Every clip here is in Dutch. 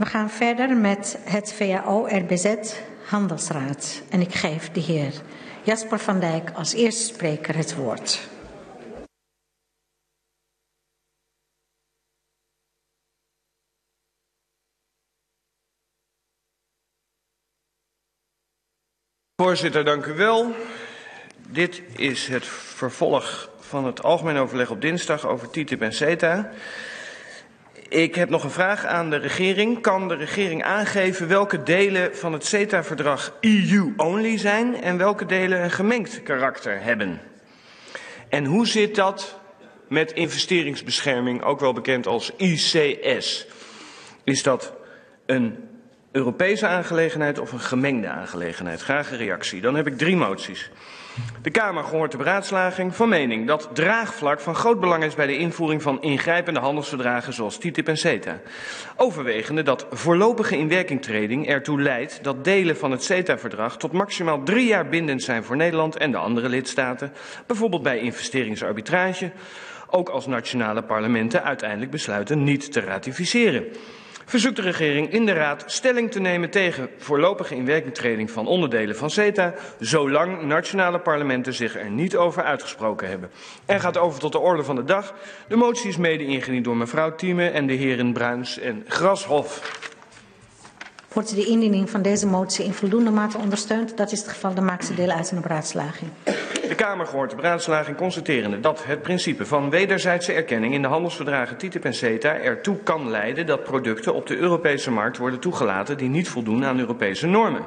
We gaan verder met het VAO-RBZ Handelsraad. En ik geef de heer Jasper van Dijk als eerste spreker het woord. Voorzitter, dank u wel. Dit is het vervolg van het algemeen overleg op dinsdag over TTIP en CETA. Ik heb nog een vraag aan de regering. Kan de regering aangeven welke delen van het CETA-verdrag EU-only zijn en welke delen een gemengd karakter hebben? En hoe zit dat met investeringsbescherming, ook wel bekend als ICS? Is dat een Europese aangelegenheid of een gemengde aangelegenheid? Graag een reactie. Dan heb ik drie moties. De Kamer gehoord de beraadslaging van mening dat draagvlak van groot belang is bij de invoering van ingrijpende handelsverdragen zoals TTIP en CETA. Overwegende dat voorlopige inwerkingtreding ertoe leidt dat delen van het CETA-verdrag tot maximaal drie jaar bindend zijn voor Nederland en de andere lidstaten, bijvoorbeeld bij investeringsarbitrage, ook als nationale parlementen uiteindelijk besluiten niet te ratificeren verzoekt de regering in de Raad stelling te nemen tegen voorlopige inwerkingtreding van onderdelen van CETA, zolang nationale parlementen zich er niet over uitgesproken hebben. En gaat over tot de orde van de dag. De motie is mede ingediend door mevrouw Thieme en de heren Bruins en Grashof. Wordt de indiening van deze motie in voldoende mate ondersteund? Dat is het geval, dan maakt ze deel uit van de beraadslaging. De Kamer gehoord de beraadslaging constaterende dat het principe van wederzijdse erkenning in de handelsverdragen TTIP en CETA ertoe kan leiden dat producten op de Europese markt worden toegelaten die niet voldoen aan Europese normen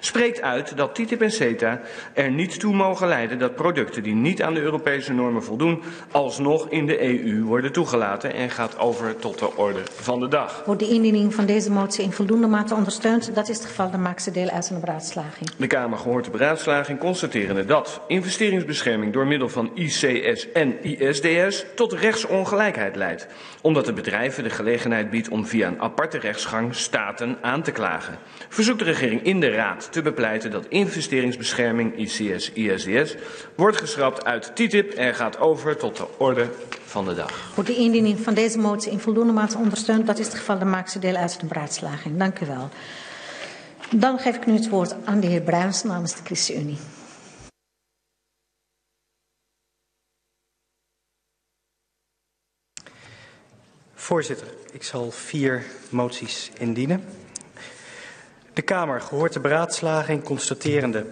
spreekt uit dat TTIP en CETA er niet toe mogen leiden dat producten die niet aan de Europese normen voldoen, alsnog in de EU worden toegelaten en gaat over tot de orde van de dag. Wordt de indiening van deze motie in voldoende mate ondersteund? Dat is het geval, dan maakt ze deel uit van de beraadslaging. De Kamer gehoord de beraadslaging constaterende dat investeringsbescherming door middel van ICS en ISDS tot rechtsongelijkheid leidt, omdat de bedrijven de gelegenheid biedt om via een aparte rechtsgang staten aan te klagen. Verzoekt de regering in de Raad te bepleiten dat investeringsbescherming ICS-ISDS wordt geschrapt uit TTIP en gaat over tot de orde van de dag. Wordt de indiening van deze motie in voldoende mate ondersteund? Dat is het geval, dan maakt ze deel uit van de beraadslaging. Dank u wel. Dan geef ik nu het woord aan de heer Bruins namens de ChristenUnie. Voorzitter, ik zal vier moties indienen. De Kamer gehoord de beraadslaging constaterende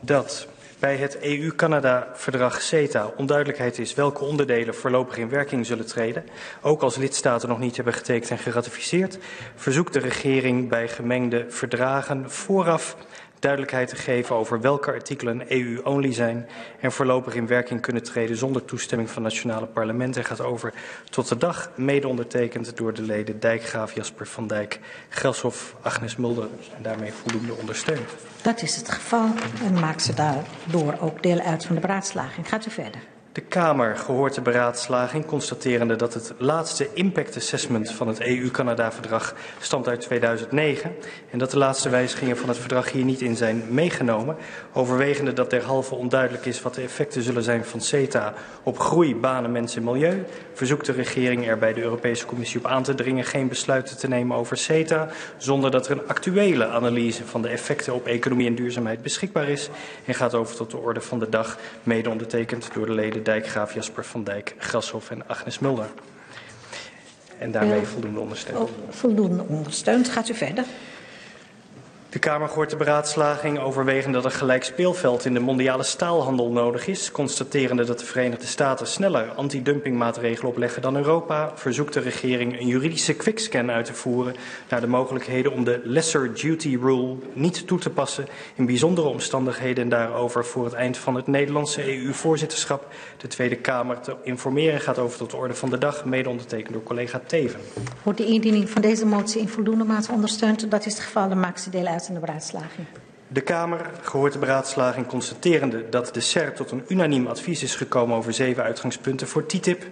dat bij het EU-Canada-verdrag CETA onduidelijkheid is welke onderdelen voorlopig in werking zullen treden, ook als lidstaten nog niet hebben getekend en geratificeerd, verzoekt de regering bij gemengde verdragen vooraf duidelijkheid te geven over welke artikelen EU-only zijn en voorlopig in werking kunnen treden zonder toestemming van nationale parlementen. gaat over tot de dag, mede ondertekend door de leden Dijkgraaf, Jasper van Dijk, Grashof, Agnes Mulder en daarmee voldoende ondersteund. Dat is het geval en maakt ze daardoor ook deel uit van de beraadslaging. Gaat u verder. De Kamer gehoord de beraadslaging, constaterende dat het laatste impact assessment van het EU-Canada-verdrag stamt uit 2009 en dat de laatste wijzigingen van het verdrag hier niet in zijn meegenomen, overwegende dat derhalve onduidelijk is wat de effecten zullen zijn van CETA op groei, banen, mensen en milieu, verzoekt de regering er bij de Europese Commissie op aan te dringen geen besluiten te nemen over CETA, zonder dat er een actuele analyse van de effecten op economie en duurzaamheid beschikbaar is en gaat over tot de orde van de dag, mede ondertekend door de leden Dijkgraaf, Jasper van Dijk, Grashof en Agnes Mulder. En daarmee voldoende ondersteund. Oh, voldoende ondersteund. Gaat u verder. De Kamer hoort de beraadslaging overwegende dat een gelijk speelveld in de mondiale staalhandel nodig is. Constaterende dat de Verenigde Staten sneller antidumpingmaatregelen opleggen dan Europa, verzoekt de regering een juridische quickscan uit te voeren naar de mogelijkheden om de Lesser Duty Rule niet toe te passen in bijzondere omstandigheden en daarover voor het eind van het Nederlandse EU-voorzitterschap de Tweede Kamer te informeren. Gaat over tot de orde van de dag, mede ondertekend door collega Teven. Wordt de indiening van deze motie in voldoende mate ondersteund? Dat is het geval, dan maakt ze deel uit de beraadslaging. De Kamer gehoord de beraadslaging constaterende dat de SER tot een unaniem advies is gekomen over zeven uitgangspunten voor TTIP.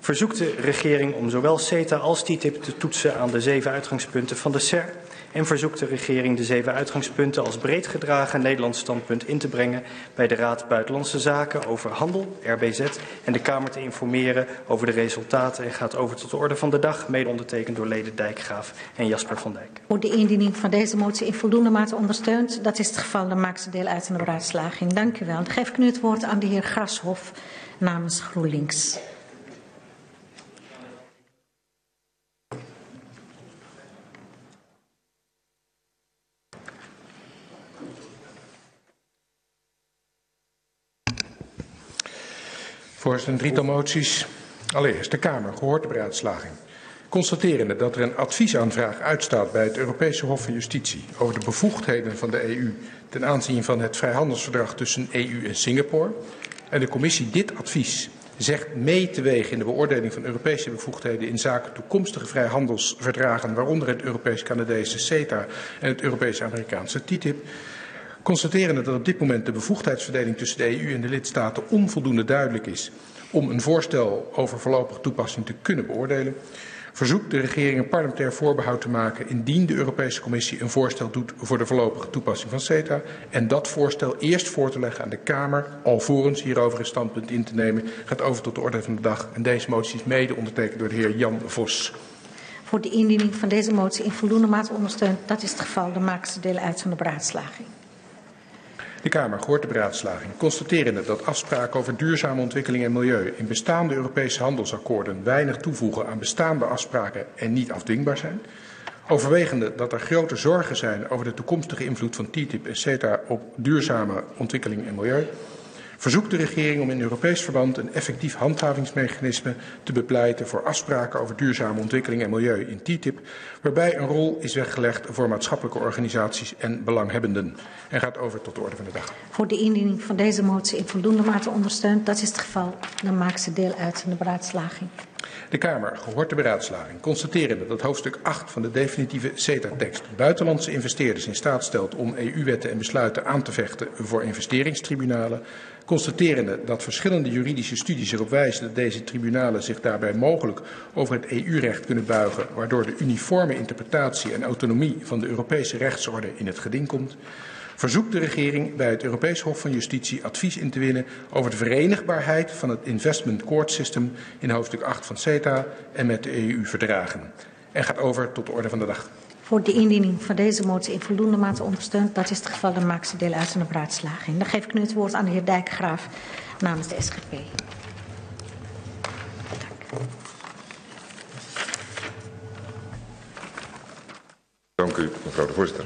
verzoekt de regering om zowel CETA als TTIP te toetsen aan de zeven uitgangspunten van de CER en verzoekt de regering de zeven uitgangspunten als breed gedragen Nederlands standpunt in te brengen bij de Raad Buitenlandse Zaken over handel, RBZ, en de Kamer te informeren over de resultaten en gaat over tot de orde van de dag, mede ondertekend door leden Dijkgraaf en Jasper van Dijk. Wordt de indiening van deze motie in voldoende mate ondersteund? Dat is het geval, dan maakt ze deel uit van de beraadslaging. Dank u wel. Dan geef ik nu het woord aan de heer Grashof namens GroenLinks. Voorzitter, een drietal moties. Allereerst de Kamer, gehoord de beraadslaging. Constaterende dat er een adviesaanvraag uitstaat bij het Europese Hof van Justitie over de bevoegdheden van de EU ten aanzien van het vrijhandelsverdrag tussen EU en Singapore. En de commissie dit advies zegt mee te wegen in de beoordeling van Europese bevoegdheden in zaken toekomstige vrijhandelsverdragen, waaronder het Europees-Canadese CETA en het Europees-Amerikaanse TTIP. Constaterende dat op dit moment de bevoegdheidsverdeling tussen de EU en de lidstaten onvoldoende duidelijk is om een voorstel over voorlopige toepassing te kunnen beoordelen, verzoekt de regering een parlementair voorbehoud te maken indien de Europese Commissie een voorstel doet voor de voorlopige toepassing van CETA en dat voorstel eerst voor te leggen aan de Kamer, alvorens hierover een standpunt in te nemen, gaat over tot de orde van de dag. En deze motie is mede ondertekend door de heer Jan Vos. Voor de indiening van deze motie in voldoende mate ondersteund, dat is het geval, dan maken ze deel uit van de beraadslaging. De Kamer hoort de beraadslaging, constaterende dat afspraken over duurzame ontwikkeling en milieu in bestaande Europese handelsakkoorden weinig toevoegen aan bestaande afspraken en niet afdwingbaar zijn. Overwegende dat er grote zorgen zijn over de toekomstige invloed van TTIP en CETA op duurzame ontwikkeling en milieu verzoekt de regering om in Europees verband een effectief handhavingsmechanisme te bepleiten voor afspraken over duurzame ontwikkeling en milieu in TTIP, waarbij een rol is weggelegd voor maatschappelijke organisaties en belanghebbenden. En gaat over tot de orde van de dag. Voor de indiening van deze motie in voldoende mate ondersteund, dat is het geval. Dan maakt ze deel uit van de beraadslaging. De Kamer, gehoord de beraadslaging, constaterende dat hoofdstuk 8 van de definitieve CETA-tekst buitenlandse investeerders in staat stelt om EU-wetten en besluiten aan te vechten voor investeringstribunalen, constaterende dat verschillende juridische studies erop wijzen dat deze tribunalen zich daarbij mogelijk over het EU-recht kunnen buigen, waardoor de uniforme interpretatie en autonomie van de Europese rechtsorde in het geding komt, verzoekt de regering bij het Europees Hof van Justitie advies in te winnen over de verenigbaarheid van het Investment Court System in hoofdstuk 8 van CETA en met de EU-verdragen. En gaat over tot de orde van de dag. Voor de indiening van deze motie in voldoende mate ondersteund, dat is het geval, dan maakt ze deel uit van de beraadslaging. Dan geef ik nu het woord aan de heer Dijkgraaf namens de SGP. Dank u, mevrouw de voorzitter.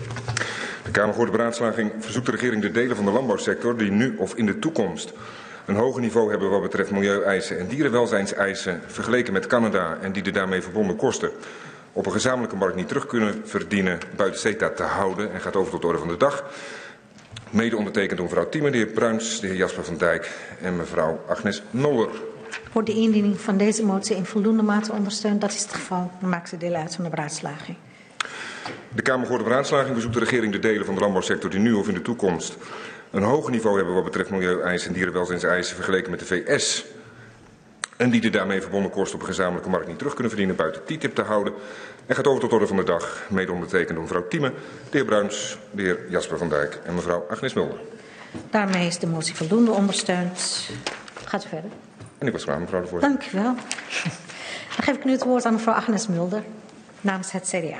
De Kamer voor de beraadslaging verzoekt de regering de delen van de landbouwsector die nu of in de toekomst een hoger niveau hebben wat betreft milieueisen en dierenwelzijnseisen vergeleken met Canada en die de daarmee verbonden kosten op een gezamenlijke markt niet terug kunnen verdienen buiten CETA te houden en gaat over tot de orde van de dag. Mede ondertekend door mevrouw Thieme, de heer Bruins, de heer Jasper van Dijk en mevrouw Agnes Noller. Wordt de indiening van deze motie in voldoende mate ondersteund? Dat is het geval. Dan maakt ze deel uit van de beraadslaging. De Kamer voor de beraadslaging bezoekt de regering de delen van de landbouwsector die nu of in de toekomst een hoger niveau hebben wat betreft milieueisen en dierenwelzijnseisen vergeleken met de VS. En die de daarmee verbonden kosten op een gezamenlijke markt niet terug kunnen verdienen buiten TTIP te houden. En gaat over tot orde van de dag, mede ondertekend door mevrouw Thieme, de heer Bruins, de heer Jasper van Dijk en mevrouw Agnes Mulder. Daarmee is de motie voldoende ondersteund. Gaat u verder. En ik was klaar, mevrouw de voorzitter. Dank u wel. Dan geef ik nu het woord aan mevrouw Agnes Mulder namens het CDA.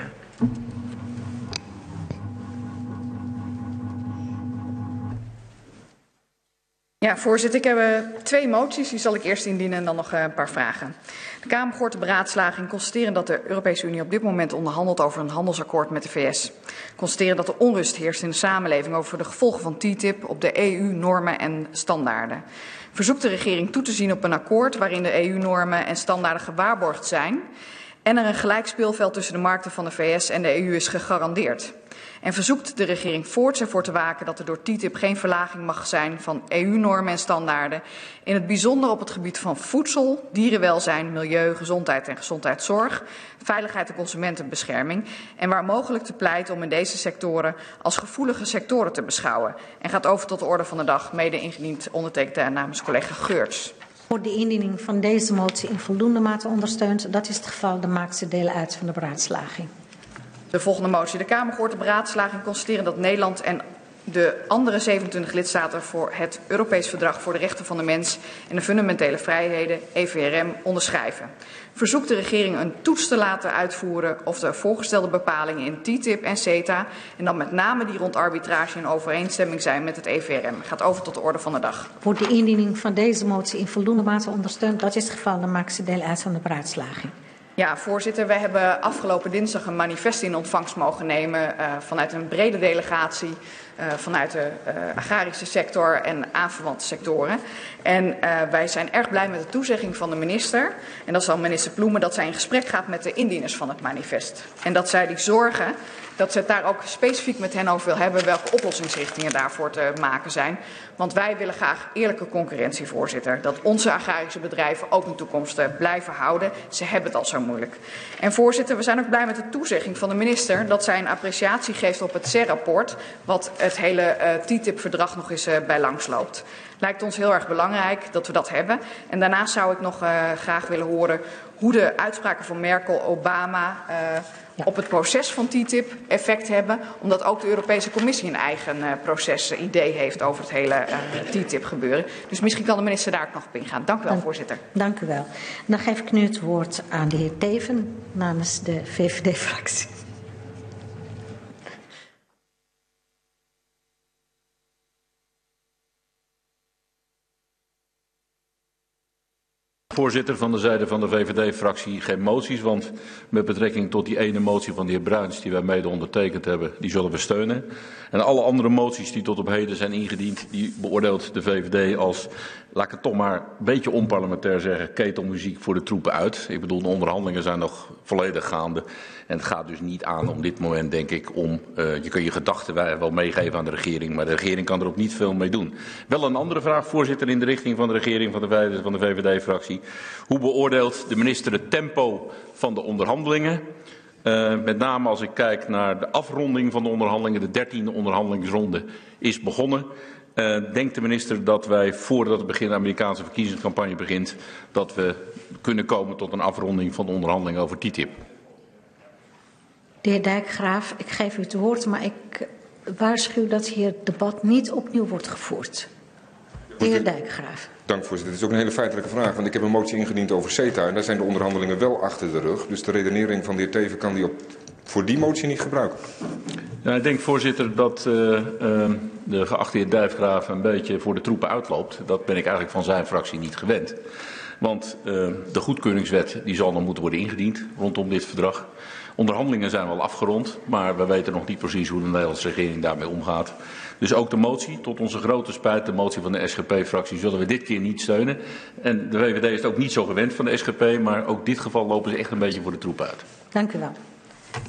Ja, voorzitter, ik heb uh, twee moties. Die zal ik eerst indienen en dan nog uh, een paar vragen. De Kamer hoort de beraadslaging constateren dat de Europese Unie op dit moment onderhandelt over een handelsakkoord met de VS. Constateren dat er onrust heerst in de samenleving over de gevolgen van TTIP op de EU-normen en standaarden. Verzoekt de regering toe te zien op een akkoord waarin de EU-normen en standaarden gewaarborgd zijn en er een gelijk speelveld tussen de markten van de VS en de EU is gegarandeerd en verzoekt de regering voorts ervoor te waken dat er door TTIP geen verlaging mag zijn van EU-normen en standaarden, in het bijzonder op het gebied van voedsel, dierenwelzijn, milieu, gezondheid en gezondheidszorg, veiligheid en consumentenbescherming en waar mogelijk te pleiten om in deze sectoren als gevoelige sectoren te beschouwen en gaat over tot de orde van de dag, mede ingediend ondertekend namens collega Geurts. Wordt de indiening van deze motie in voldoende mate ondersteund? Dat is het geval. Dan maakt ze deel uit van de beraadslaging. De volgende motie. De Kamer gehoord de beraadslaging constateren dat Nederland en de andere 27 lidstaten voor het Europees Verdrag voor de Rechten van de Mens en de Fundamentele Vrijheden, EVRM, onderschrijven. Verzoekt de regering een toets te laten uitvoeren of de voorgestelde bepalingen in TTIP en CETA, en dan met name die rond arbitrage in overeenstemming zijn met het EVRM. Gaat over tot de orde van de dag. Wordt de indiening van deze motie in voldoende mate ondersteund? Dat is het geval. Dan maakt ze deel uit van de beraadslaging. Ja, voorzitter, wij hebben afgelopen dinsdag een manifest in ontvangst mogen nemen uh, vanuit een brede delegatie uh, vanuit de uh, agrarische sector en aanverwante sectoren. En wij zijn erg blij met de toezegging van de minister, en dat is al minister Ploemen, dat zij in gesprek gaat met de indieners van het manifest. En dat zij die zorgen dat ze het daar ook specifiek met hen over wil hebben welke oplossingsrichtingen daarvoor te maken zijn. Want wij willen graag eerlijke concurrentie, voorzitter. Dat onze agrarische bedrijven ook in toekomst uh, blijven houden. Ze hebben het al zo moeilijk. En voorzitter, we zijn ook blij met de toezegging van de minister dat zij een appreciatie geeft op het CER-rapport, wat het hele uh, TTIP-verdrag nog eens uh, bij langs loopt. Lijkt ons heel erg belangrijk dat we dat hebben. En daarnaast zou ik nog graag willen horen hoe de uitspraken van Merkel, Obama ja. op het proces van TTIP effect hebben, omdat ook de Europese Commissie een eigen uh, proces uh, idee heeft over het hele uh, TTIP gebeuren. Dus misschien kan de minister daar ook nog op ingaan. Dank u wel, dank, voorzitter. Dank u wel. Dan geef ik nu het woord aan de heer Teven namens de VVD-fractie. Voorzitter, van de zijde van de VVD-fractie geen moties, want met betrekking tot die ene motie van de heer Bruins die wij mede ondertekend hebben, die zullen we steunen. En alle andere moties die tot op heden zijn ingediend, die beoordeelt de VVD als, laat ik het toch maar een beetje onparlementair zeggen, ketelmuziek voor de troepen uit. Ik bedoel, de onderhandelingen zijn nog volledig gaande. En het gaat dus niet aan op dit moment, denk ik, om, uh, je kun je gedachten wel meegeven aan de regering, maar de regering kan er ook niet veel mee doen. Wel een andere vraag, voorzitter, in de richting van de regering van de, van de VVD-fractie. Hoe beoordeelt de minister het tempo van de onderhandelingen? Uh, met name als ik kijk naar de afronding van de onderhandelingen, de dertiende onderhandelingsronde is begonnen. Uh, denkt de minister dat wij, voordat het begin de Amerikaanse verkiezingscampagne begint, dat we kunnen komen tot een afronding van de onderhandelingen over TTIP? De heer Dijkgraaf, ik geef u het woord, maar ik waarschuw dat hier het debat niet opnieuw wordt gevoerd. De heer Dijkgraaf. Dank voorzitter. Het is ook een hele feitelijke vraag, want ik heb een motie ingediend over CETA en daar zijn de onderhandelingen wel achter de rug. Dus de redenering van de heer Teven kan die op, voor die motie niet gebruiken. Ja, ik denk voorzitter dat uh, uh, de geachte heer Dijkgraaf een beetje voor de troepen uitloopt. Dat ben ik eigenlijk van zijn fractie niet gewend. Want uh, de goedkeuringswet die zal nog moeten worden ingediend rondom dit verdrag. Onderhandelingen zijn wel afgerond, maar we weten nog niet precies hoe de Nederlandse regering daarmee omgaat. Dus ook de motie, tot onze grote spijt, de motie van de SGP-fractie, zullen we dit keer niet steunen. En de VVD is het ook niet zo gewend van de SGP, maar ook dit geval lopen ze echt een beetje voor de troep uit. Dank u wel.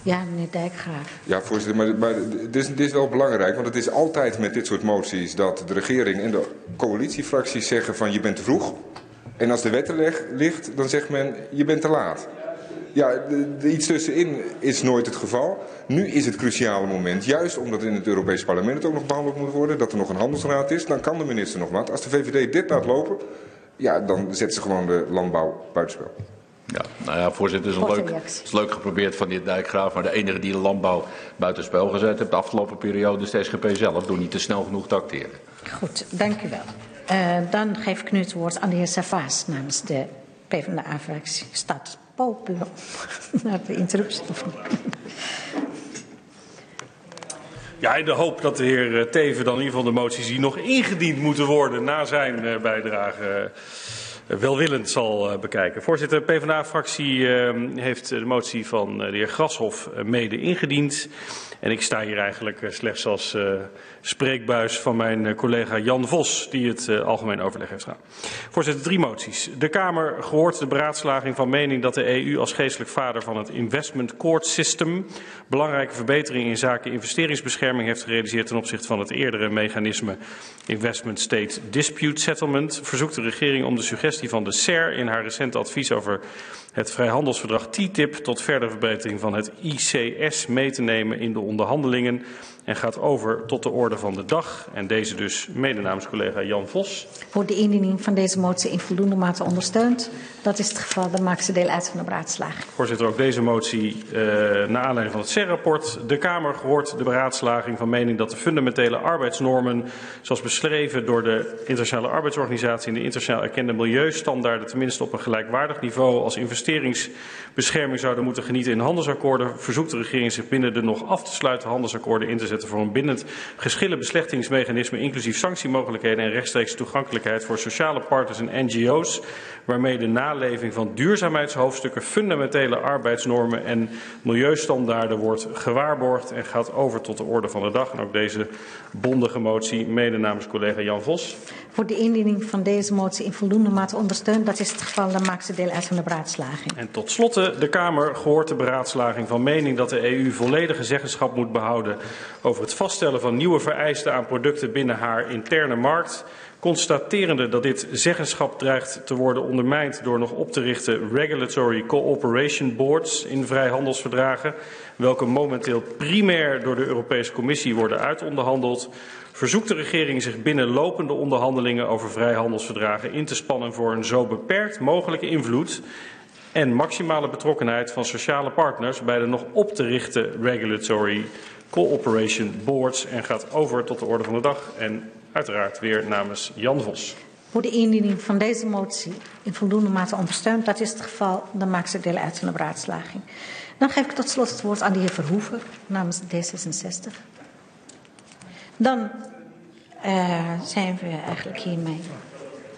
Ja, meneer Dijkgraaf. Ja, voorzitter, maar, dit, is, dit is wel belangrijk, want het is altijd met dit soort moties dat de regering en de coalitiefracties zeggen van je bent te vroeg. En als de wet ligt, dan zegt men je bent te laat. Ja, iets tussenin is nooit het geval. Nu is het cruciale moment, juist omdat in het Europese parlement het ook nog behandeld moet worden, dat er nog een handelsraad is, dan kan de minister nog wat. Als de VVD dit laat lopen, ja, dan zet ze gewoon de landbouw buitenspel. Ja, nou ja, voorzitter, het is, leuk, het is leuk geprobeerd van de heer Dijkgraaf, maar de enige die de landbouw buitenspel gezet heeft de afgelopen periode is de SGP zelf, door niet te snel genoeg te acteren. Goed, dank u wel. Uh, dan geef ik nu het woord aan de heer Savaas namens de PvdA-fractie. Staat popelen naar de interruptie. Ja, in de hoop dat de heer Teven dan in ieder geval de moties die nog ingediend moeten worden na zijn uh, bijdrage uh, welwillend zal uh, bekijken. Voorzitter, de PvdA-fractie heeft de motie van de heer Grashoff mede ingediend. En ik sta hier eigenlijk slechts als spreekbuis van mijn collega Jan Vos, die het uh, algemeen overleg heeft gedaan. Voorzitter, drie moties. De Kamer gehoord de beraadslaging van mening dat de EU als geestelijk vader van het Investment Court System belangrijke verbeteringen in zaken investeringsbescherming heeft gerealiseerd ten opzichte van het eerdere mechanisme Investment State Dispute Settlement. Verzoekt de regering om de suggestie van de SER in haar recente advies over het vrijhandelsverdrag TTIP tot verdere verbetering van het ICS mee te nemen in de onderhandelingen en gaat over tot de orde van de dag. En deze dus mede namens collega Jan Vos. Wordt de indiening van deze motie in voldoende mate ondersteund? Dat is het geval, dan maakt ze deel uit van de beraadslaging. Voorzitter, ook deze motie uh, naar aanleiding van het CER-rapport. De Kamer gehoord de beraadslaging van mening dat de fundamentele arbeidsnormen, zoals beschreven door de Internationale Arbeidsorganisatie en de internationaal erkende milieustandaarden, tenminste op een gelijkwaardig niveau als investeringsbescherming zouden moeten genieten in handelsakkoorden, verzoekt de regering zich binnen de nog af te sluiten handelsakkoorden in te zetten voor een bindend geschillenbeslechtingsmechanisme, inclusief sanctiemogelijkheden en rechtstreeks toegankelijkheid voor sociale partners en NGO's, waarmee de naleving van duurzaamheidshoofdstukken, fundamentele arbeidsnormen en milieustandaarden wordt gewaarborgd en gaat over tot de orde van de dag. En ook deze bondige motie, mede namens collega Jan Vos. Voor de indiening van deze motie in voldoende mate ondersteund. Dat is het geval, dan maakt ze deel uit van de beraadslaging. En tot slot, de Kamer gehoord de beraadslaging van mening dat de EU volledige moet behouden over het vaststellen van nieuwe vereisten aan producten binnen haar interne markt. Constaterende dat dit zeggenschap dreigt te worden ondermijnd door nog op te richten Regulatory Cooperation Boards in vrijhandelsverdragen, welke momenteel primair door de Europese Commissie worden uitonderhandeld, verzoekt de regering zich binnen lopende onderhandelingen over vrijhandelsverdragen in te spannen voor een zo beperkt mogelijke invloed en maximale betrokkenheid van sociale partners bij de nog op te richten Regulatory Cooperation Boards en gaat over tot de orde van de dag en uiteraard weer namens Jan Vos. Wordt de indiening van deze motie in voldoende mate ondersteund? Dat is het geval. Dan maakt ze deel uit van de beraadslaging. Dan geef ik tot slot het woord aan de heer Verhoeven namens D66. Dan uh, zijn we eigenlijk hiermee.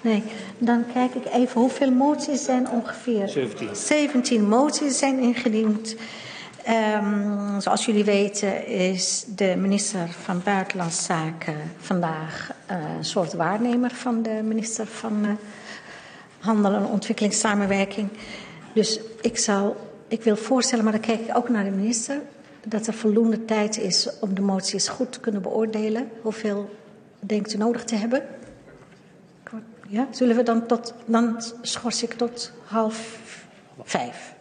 Nee, dan kijk ik even hoeveel moties zijn ongeveer. 17. 17 moties zijn ingediend. Um, zoals jullie weten is de minister van Buitenlandse Zaken vandaag uh, een soort waarnemer van de minister van uh, Handel en Ontwikkelingssamenwerking. Dus ik, zal, ik wil voorstellen, maar dan kijk ik ook naar de minister, dat er voldoende tijd is om de moties goed te kunnen beoordelen. Hoeveel denkt u nodig te hebben? Ja, zullen we dan tot, dan schors ik tot half vijf.